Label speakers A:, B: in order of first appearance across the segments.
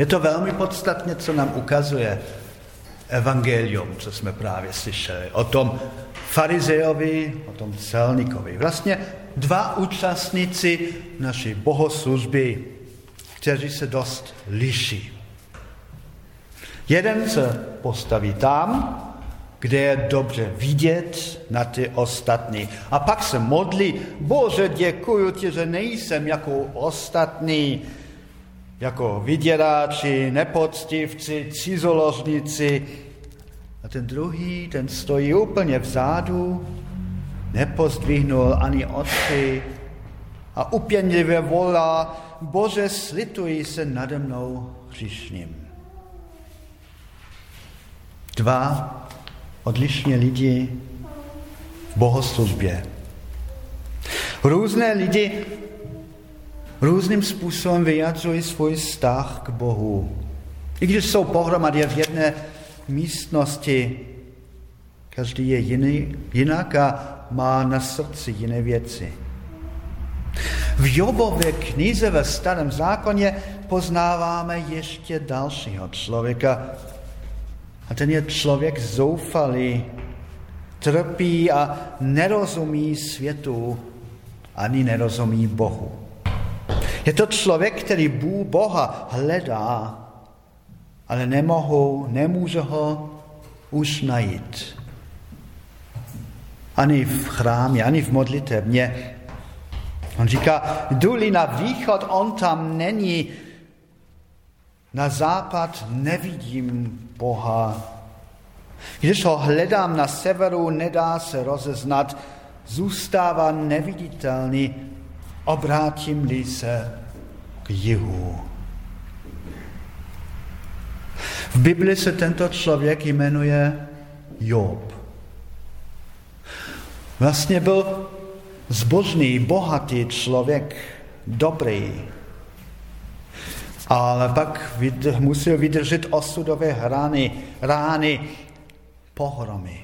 A: Je to velmi podstatně, co nám ukazuje evangelium, co jsme právě slyšeli. O tom farizejovi, o tom celníkovi. Vlastně dva účastníci naší bohoslužby, kteří se dost liší. Jeden se postaví tam, kde je dobře vidět na ty ostatní. A pak se modlí, Bože, děkuji ti, že nejsem jako ostatní, jako vyděráči, nepoctivci, cizoložníci. A ten druhý, ten stojí úplně vzadu, nepozdvihnul ani oči a upěnlivě volá, Bože, slituj se nade mnou hříšným. Dva odlišně lidi v bohoslužbě. Různé lidi různým způsobem vyjadřují svůj vztah k Bohu. I když jsou pohromadě v jedné místnosti, každý je jiný, jinak a má na srdci jiné věci. V Jobově knize ve starém zákoně poznáváme ještě dalšího člověka. A ten je člověk zoufalý, trpí a nerozumí světu, ani nerozumí Bohu. Je to člověk, který Boha hledá, ale nemohou, nemůže ho už najít. Ani v chrámě, ani v modlitebně. On říká, jdu na východ, on tam není. Na západ nevidím Boha. Když ho hledám na severu, nedá se rozeznat, zůstává neviditelný, obrátím-li se k jihu. V Bibli se tento člověk jmenuje Job. Vlastně byl zbožný, bohatý člověk, dobrý. Ale pak musel vydržet osudové rány, rány pohromy.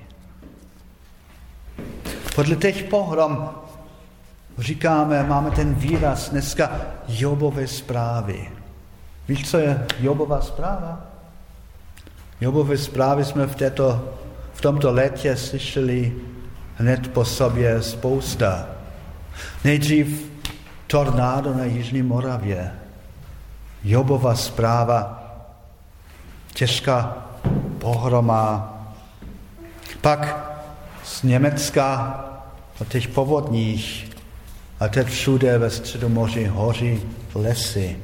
A: Podle těch pohrom říkáme, máme ten výraz dneska Jobové zprávy. Víš, co je Jobová zpráva? Jobové zprávy jsme v, této, v tomto letě slyšeli hned po sobě spousta. Nejdřív tornádo na Jižní Moravě, Jobova zpráva, těžká pohroma, pak z Německa o těch povodních a teď všude ve Středomoří hoří lesy.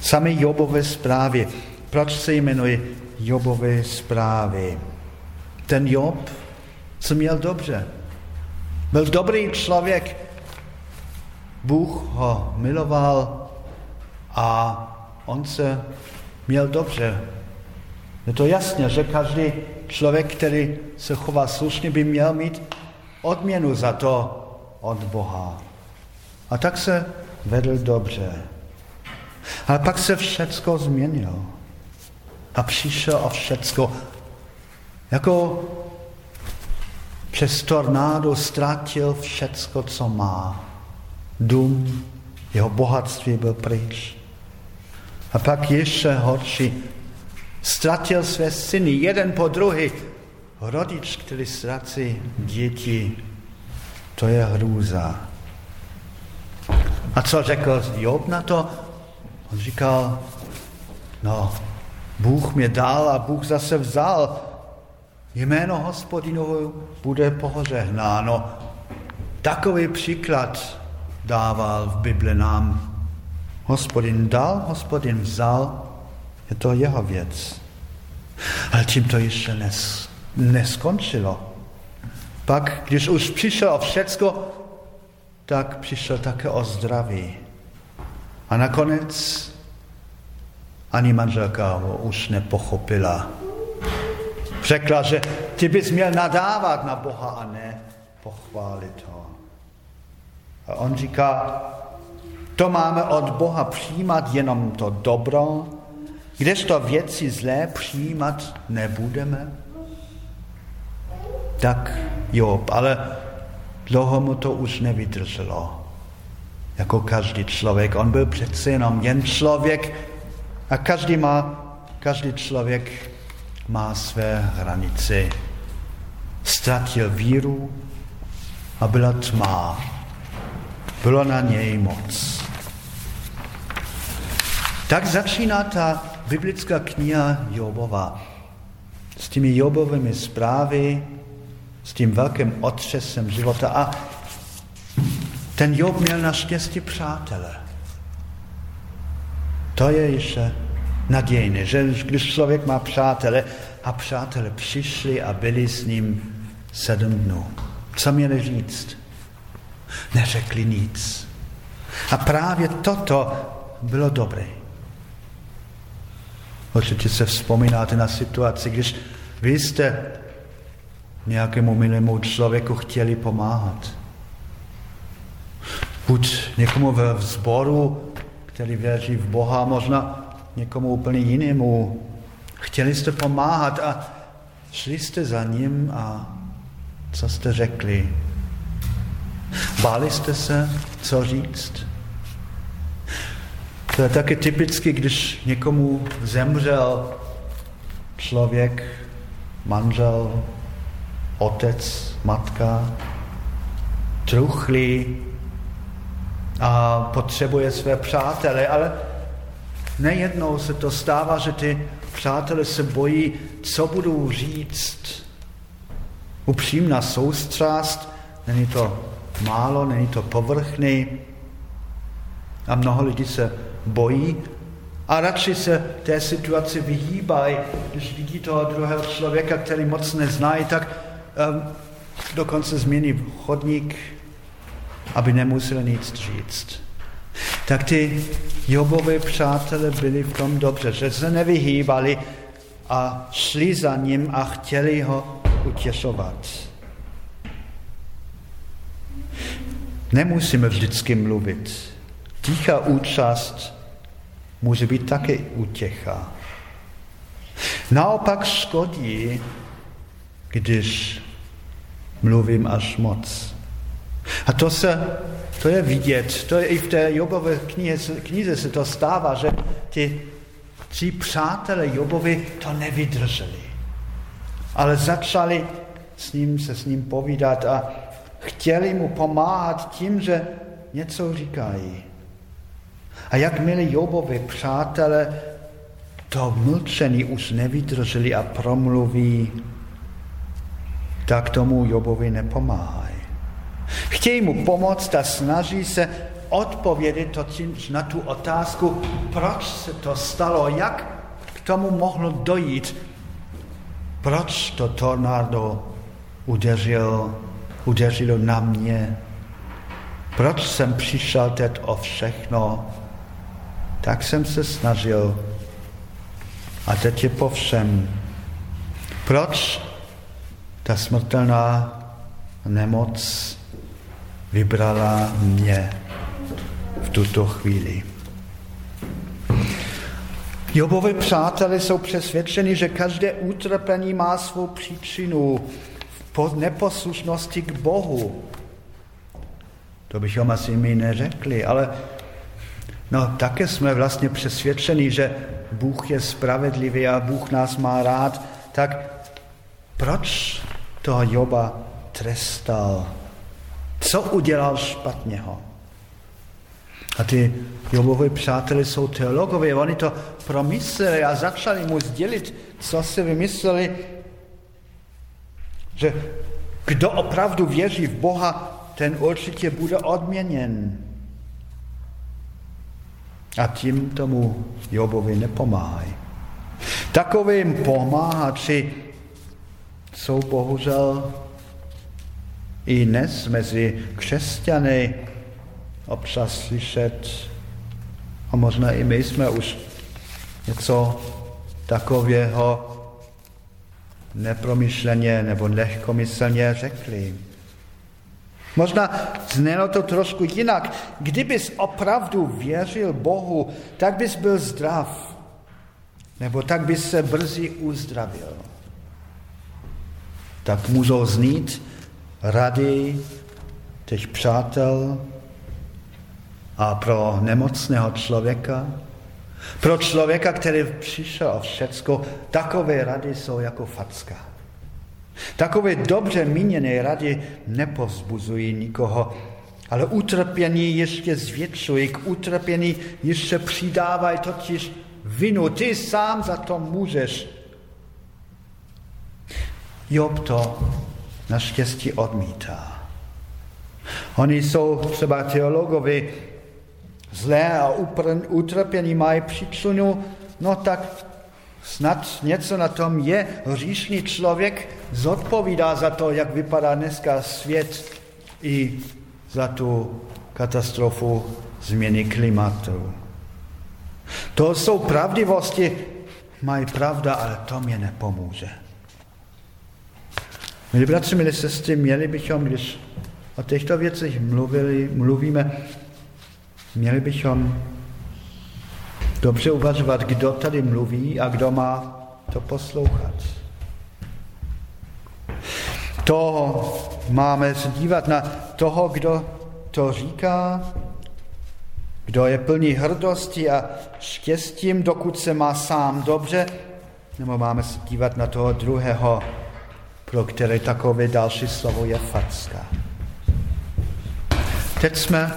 A: Sami Jobové zprávy. Proč se jmenuje Jobové zprávy? Ten Job co měl dobře. Byl dobrý člověk, Bůh ho miloval a on se měl dobře. Je to jasně, že každý člověk, který se chová slušně, by měl mít odměnu za to od Boha. A tak se vedl dobře. Ale pak se všecko změnilo. A přišel o všecko. Jako přes tornádo ztratil všecko, co má. Dům, jeho bohatství byl pryč. A pak ještě horší, ztratil své syny, jeden po druhý. Rodič, který ztratí děti, to je hrůza. A co řekl Job na to? On říkal, no, Bůh mě dal a Bůh zase vzal. Jméno hospodinovo bude požehnáno. Takový příklad dával v Bibli nám. Hospodin dal, hospodin vzal, je to jeho věc. Ale tím to ještě nes, neskončilo. Pak, když už přišel o všecko, tak přišel také o zdraví. A nakonec ani manželka ho už nepochopila. Řekla, že ty bys měl nadávat na Boha a ne pochválit ho. A on říká, to máme od Boha přijímat jenom to dobro, kdežto věci zlé přijímat nebudeme. Tak jo, ale dlouho mu to už nevydrželo. jako každý člověk. On byl přece jenom jen člověk a každý má, každý člověk má své hranice. Ztratil víru a byla tma. Bylo na něj moc. Tak začíná ta biblická kniha Jobova s těmi Jobovými zprávy, s tím velkým otřesem života. A ten Job měl naštěstí přátele. To je ještě nadějné, že když člověk má přátele a přátele přišli a byli s ním sedm dnů. Co měli říct? Neřekli nic. A právě toto bylo dobré. Určitě se vzpomínáte na situaci, když vy jste nějakému milému člověku chtěli pomáhat. Buď někomu ve vzboru, který věří v Boha, možná někomu úplně jinému. Chtěli jste pomáhat a šli jste za ním a co jste řekli? Báli jste se, co říct? To je taky typicky, když někomu zemřel člověk, manžel, otec, matka, truchlí a potřebuje své přátele, ale nejednou se to stává, že ty přátelé se bojí, co budou říct. Upřímná soustrast, není to málo, není to povrchný. A mnoho lidí se bojí a radši se té situaci vyhýbají, když vidí toho druhého člověka, který moc neznají, tak dokonce změní chodník, aby nemusel nic říct. Tak ty Jobové přátelé byli v tom dobře, že se nevyhýbali a šli za ním a chtěli ho utěšovat. Nemusíme vždycky mluvit. Tichá účast může být také útěcha. Naopak škodí, když mluvím až moc. A to, se, to je vidět, to je i v té Jobové knize, knize se to stává, že ti tři přátelé Jobovi to nevydrželi. Ale začali s ním, se s ním povídat a chtěli mu pomáhat tím, že něco říkají. A jakmile Jobovi přátelé to mlčení už nevydrželi a promluví, tak tomu Jobovi nepomáhají. Chtějí mu pomoct a snaží se odpovědět totiž na tu otázku, proč se to stalo, jak k tomu mohlo dojít, proč to tornádo udeřilo, udeřilo na mě, proč jsem přišel teď o všechno, tak jsem se snažil a teď je po všem. Proč ta smrtelná nemoc vybrala mě v tuto chvíli? Jobovi přátelé jsou přesvědčeni, že každé utrpení má svou příčinu v neposlušnosti k Bohu. To bychom asi mi neřekli, ale No také jsme vlastně přesvědčeni, že Bůh je spravedlivý a Bůh nás má rád, tak proč toho Joba trestal? Co udělal špatného? A ty Jobovi přátelé jsou teologové, oni to promysleli a začali mu sdělit, co si vymysleli, že kdo opravdu věří v Boha, ten určitě bude odměněn. A tím tomu Jobovi nepomáhají. Takovým pomáhači jsou bohužel i dnes mezi křesťany občas slyšet, a možná i my jsme už něco takového nepromyšleně nebo lehkomyslně řekli. Možná znělo to trošku jinak. Kdybys opravdu věřil Bohu, tak bys byl zdrav. Nebo tak bys se brzy uzdravil. Tak můžou znít rady těch přátel. A pro nemocného člověka, pro člověka, který přišel o všecko, takové rady jsou jako facka. Takové dobře míněné rady nepovzbuzují nikoho, ale utrpění ještě zvětšují, k utrpění ještě přidávají totiž vinu. Ty sám za to můžeš. Job to naštěstí odmítá. Oni jsou třeba teologové zlé a utrpění mají příčinu, no tak snad něco na tom je. Hříšný člověk zodpovídá za to, jak vypadá dneska svět i za tu katastrofu změny klimatu. To jsou pravdivosti, mají pravda, ale to mě nepomůže. Milí bratři, milí sestry, měli bychom, když o těchto věcech mluvili, mluvíme, měli bychom dobře uvažovat, kdo tady mluví a kdo má to poslouchat. To máme se dívat na toho, kdo to říká, kdo je plný hrdosti a štěstím, dokud se má sám dobře, nebo máme se dívat na toho druhého, pro které takové další slovo je facka. Teď jsme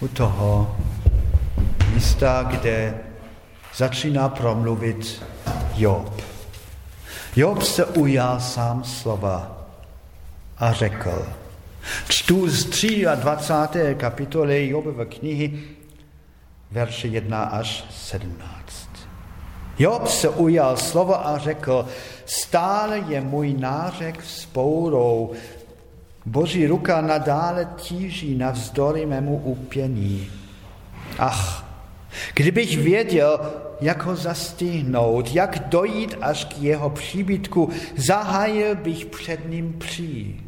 A: u toho místa, kde začíná promluvit Job. Job se ujal sám slova a řekl, čtu z 23. kapitoly Jobové knihy, verše 1 až 17. Job se ujal slova a řekl, stále je můj nářek spourou, Boží ruka nadále tíží navzdory mému úpění. Ach, kdybych věděl, jak ho zastihnout, jak dojít až k jeho příbytku, zahájil bych před ním přijít.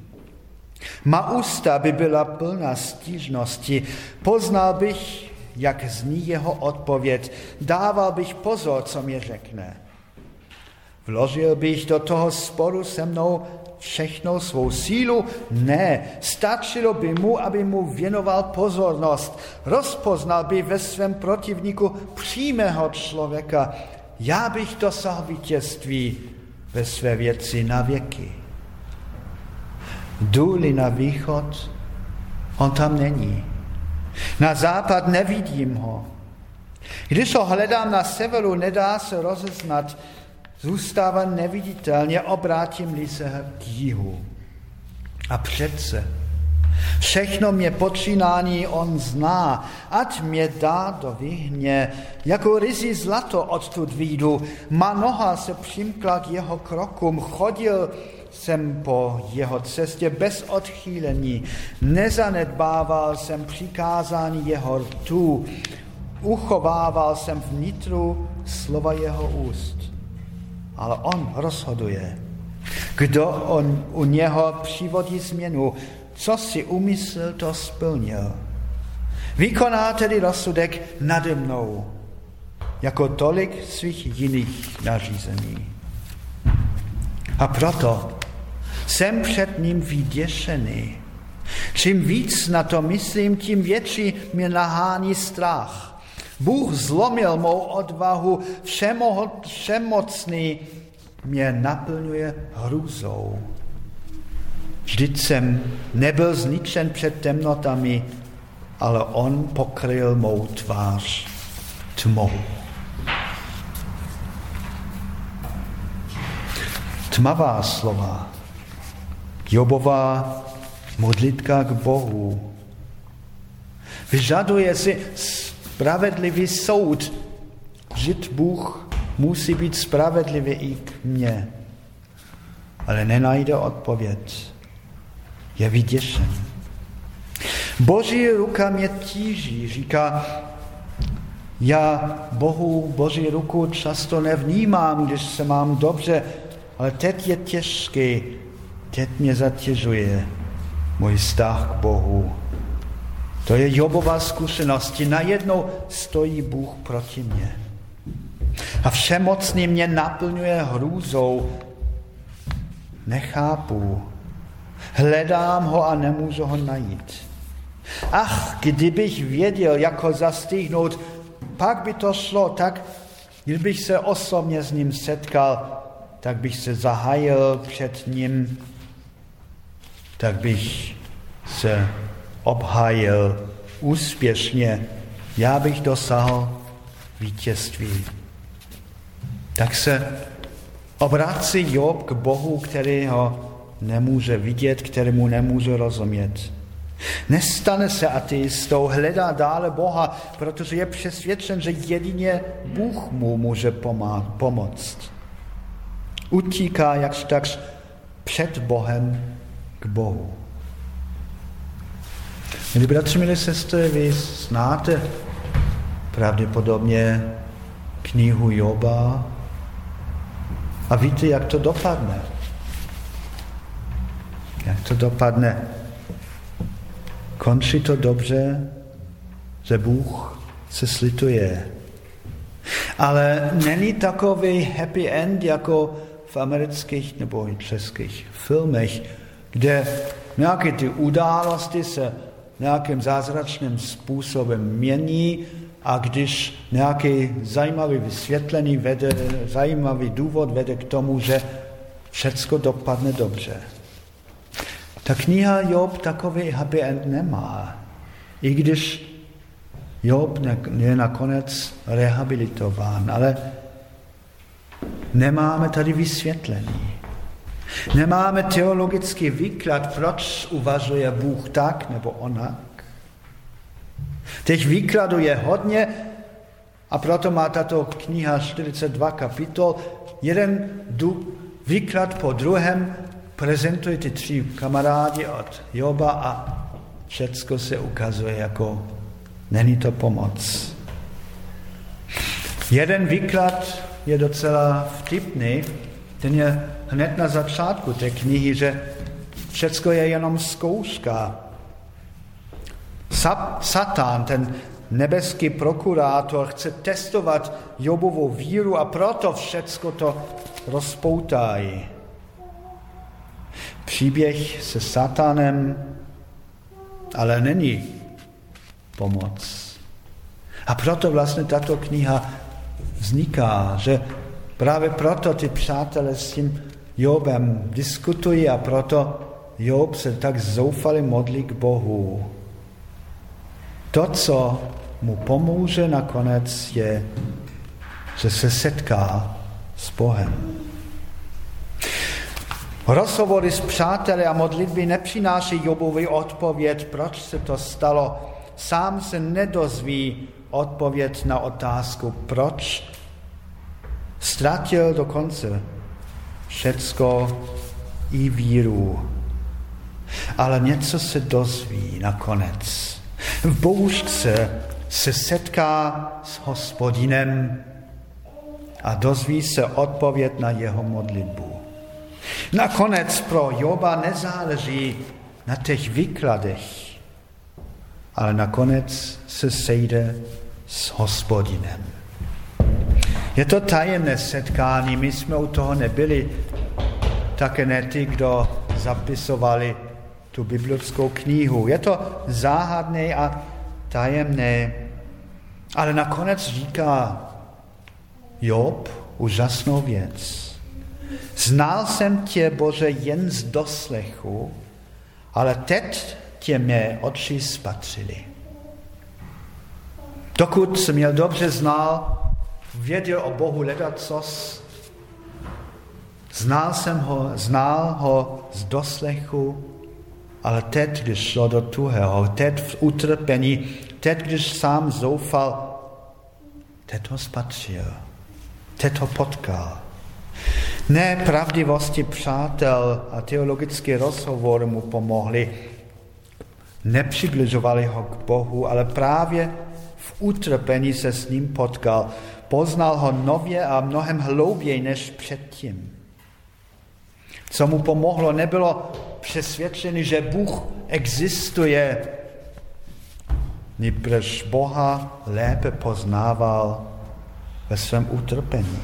A: Má ústa by byla plná stížnosti, poznal bych, jak zní jeho odpověď, dával bych pozor, co mi řekne. Vložil bych do toho sporu se mnou všechnou svou sílu? Ne, stačilo by mu, aby mu věnoval pozornost. Rozpoznal by ve svém protivníku přímého člověka. Já bych dosahl vítězství ve své věci na věky. Důli na východ, on tam není. Na západ nevidím ho. Když ho hledám na severu, nedá se rozeznat, zůstává neviditelně, obrátím-li se k jihu. A přece, všechno mě počínání on zná, ať mě dá do vyhně, jako rizí zlato odtud výjdu. Má noha se přimkla k jeho krokům, chodil jsem po jeho cestě bez odchýlení, nezanedbával jsem přikázání jeho rtů, uchovával jsem vnitru slova jeho úst ale on rozhoduje. Kdo on, u něho přivodí změnu, co si umysl, to splnil. Vykoná tedy rozsudek nade mnou, jako tolik svých jiných nařízení. A proto jsem před ním vyděšený. Čím víc na to myslím, tím větší mě nahání strach. Bůh zlomil mou odvahu, všemocný mě naplňuje hrůzou. Vždyť jsem nebyl zničen před temnotami, ale on pokryl mou tvář tmou. Tmavá slova, Jobová modlitka k Bohu, vyžaduje si spravedlivý soud. Žid Bůh musí být spravedlivý i k mně. Ale nenajde odpověď. Je vyděšen. Boží ruka mě tíží, říká, já Bohu, Boží ruku často nevnímám, když se mám dobře, ale teď je těžký, teď mě zatěžuje můj vztah k Bohu. To je Jobová zkušenost. Najednou stojí Bůh proti mně. A všemocný mě naplňuje hrůzou. Nechápu. Hledám ho a nemůžu ho najít. Ach, kdybych věděl, jak ho zastihnout, pak by to šlo, tak kdybych se osobně s ním setkal, tak bych se zahájil před ním, tak bych se obhájil úspěšně, já bych dosáhl vítězství. Tak se obrací Job k Bohu, který ho nemůže vidět, kterému nemůže rozumět. Nestane se ateistou, hledá dále Boha, protože je přesvědčen, že jedině Bůh mu může pomoct. Utíká jakž tak před Bohem k Bohu. Milí bratři, milí sestry, vy znáte pravděpodobně knihu Joba a víte, jak to dopadne. Jak to dopadne. Končí to dobře, že Bůh se slituje. Ale není takový happy end jako v amerických nebo i českých filmech, kde nějaké ty události se nějakým zázračným způsobem mění a když nějaký zajímavý vysvětlený vede, zajímavý důvod vede k tomu, že všecko dopadne dobře. Ta kniha Job takový happy end nemá. I když Job je nakonec rehabilitován, ale nemáme tady vysvětlení. Nemáme teologický výklad, proč uvažuje Bůh tak nebo onak. Těch výkladů je hodně a proto má tato kniha 42 kapitol. Jeden výklad po druhém prezentuje ty tři kamarádi od Joba a všecko se ukazuje jako není to pomoc. Jeden výklad je docela vtipný, ten je hned na začátku té knihy, že všecko je jenom zkouška. Satan, ten nebeský prokurátor, chce testovat Jobovou víru a proto všecko to rozpoutají. Příběh se satanem ale není pomoc. A proto vlastně tato kniha vzniká, že právě proto ty přátelé s tím Jobem diskutují a proto Job se tak zoufale modlí k Bohu. To, co mu pomůže nakonec, je, že se setká s Bohem. Rozhovory s přáteli a modlitby nepřináší Jobovi odpověď, proč se to stalo. Sám se nedozví odpověď na otázku, proč ztratil dokonce všecko i víru. Ale něco se dozví nakonec. V bouřce se setká s hospodinem a dozví se odpověď na jeho modlitbu. Nakonec pro Joba nezáleží na těch výkladech, ale nakonec se sejde s hospodinem. Je to tajemné setkání, my jsme u toho nebyli, také ne ty, kdo zapisovali tu biblickou knihu. Je to záhadné a tajemné, ale nakonec říká Job úžasnou věc. Znal jsem tě, Bože, jen z doslechu, ale teď tě mé oči spatřili. Dokud jsem měl dobře znal, věděl o Bohu ledacos, znal jsem ho, znal ho z doslechu, ale teď, když šlo do tuhého, teď v utrpení, teď, když sám zoufal, teď ho spatřil, teď ho potkal. Ne pravdivosti přátel a teologické rozhovory mu pomohly, nepřibližovali ho k Bohu, ale právě v utrpení se s ním potkal. Poznal ho nově a mnohem hlouběji než předtím. Co mu pomohlo, nebylo přesvědčení, že Bůh existuje, nýbrž Boha lépe poznával ve svém utrpení.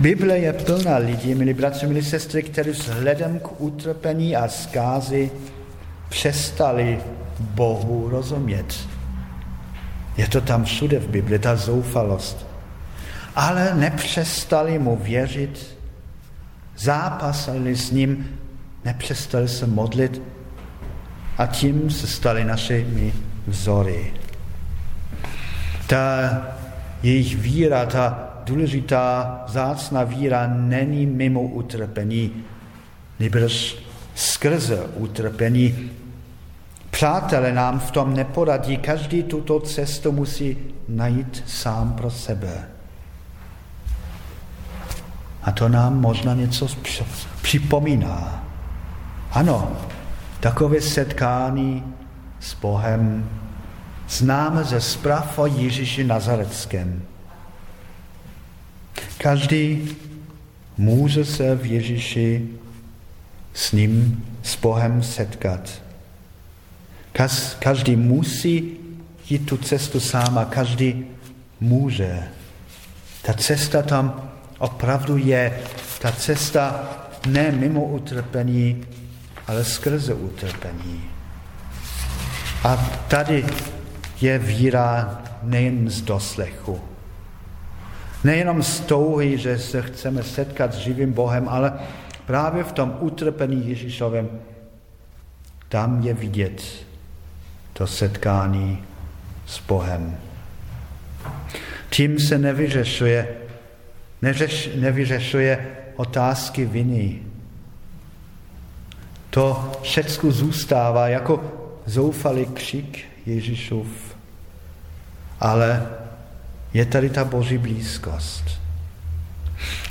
A: Bible je plná lidí, milí bratři, milí sestry, kteří vzhledem k utrpení a zkázy přestali Bohu rozumět. Je to tam všude v Bibli, ta zoufalost. Ale nepřestali mu věřit, zápasili s ním, nepřestali se modlit a tím se stali našimi vzory. Ta jejich víra, ta důležitá zácná víra není mimo utrpení, nebož skrze utrpení. Přátelé nám v tom neporadí, každý tuto cestu musí najít sám pro sebe. A to nám možná něco připomíná. Ano, takové setkání s Bohem známe ze zpráv o Ježíši Nazareckém. Každý může se v Ježíši s ním, s Bohem setkat. Každý musí jít tu cestu sám a každý může. Ta cesta tam opravdu je. Ta cesta ne mimo utrpení, ale skrze utrpení. A tady je víra nejen z doslechu. Nejenom z touhy, že se chceme setkat s živým Bohem, ale právě v tom utrpení Ježíšovém, tam je vidět to setkání s Bohem. Tím se nevyřešuje, neřeš, nevyřešuje otázky viny. To všechno zůstává jako zoufalý křik Ježíšův. Ale je tady ta boží blízkost.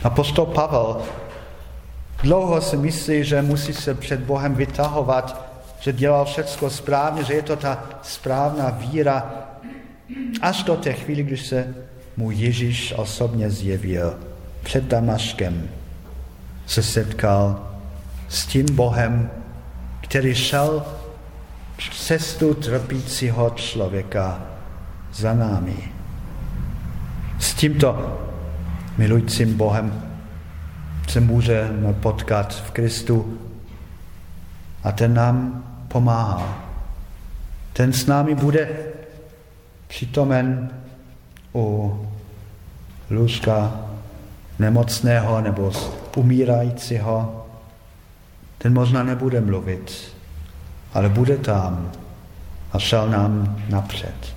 A: A postol Pavel dlouho si myslí, že musí se před Bohem vytahovat, že dělal všechno správně, že je to ta správná víra, až do té chvíli, když se mu Ježíš osobně zjevil před Damaškem, se setkal s tím Bohem, který šel cestu trpícího člověka za námi. S tímto milujícím Bohem se můžeme potkat v Kristu a ten nám pomáhá. Ten s námi bude přítomen u lůžka nemocného nebo umírajícího. Ten možná nebude mluvit, ale bude tam a šel nám napřed.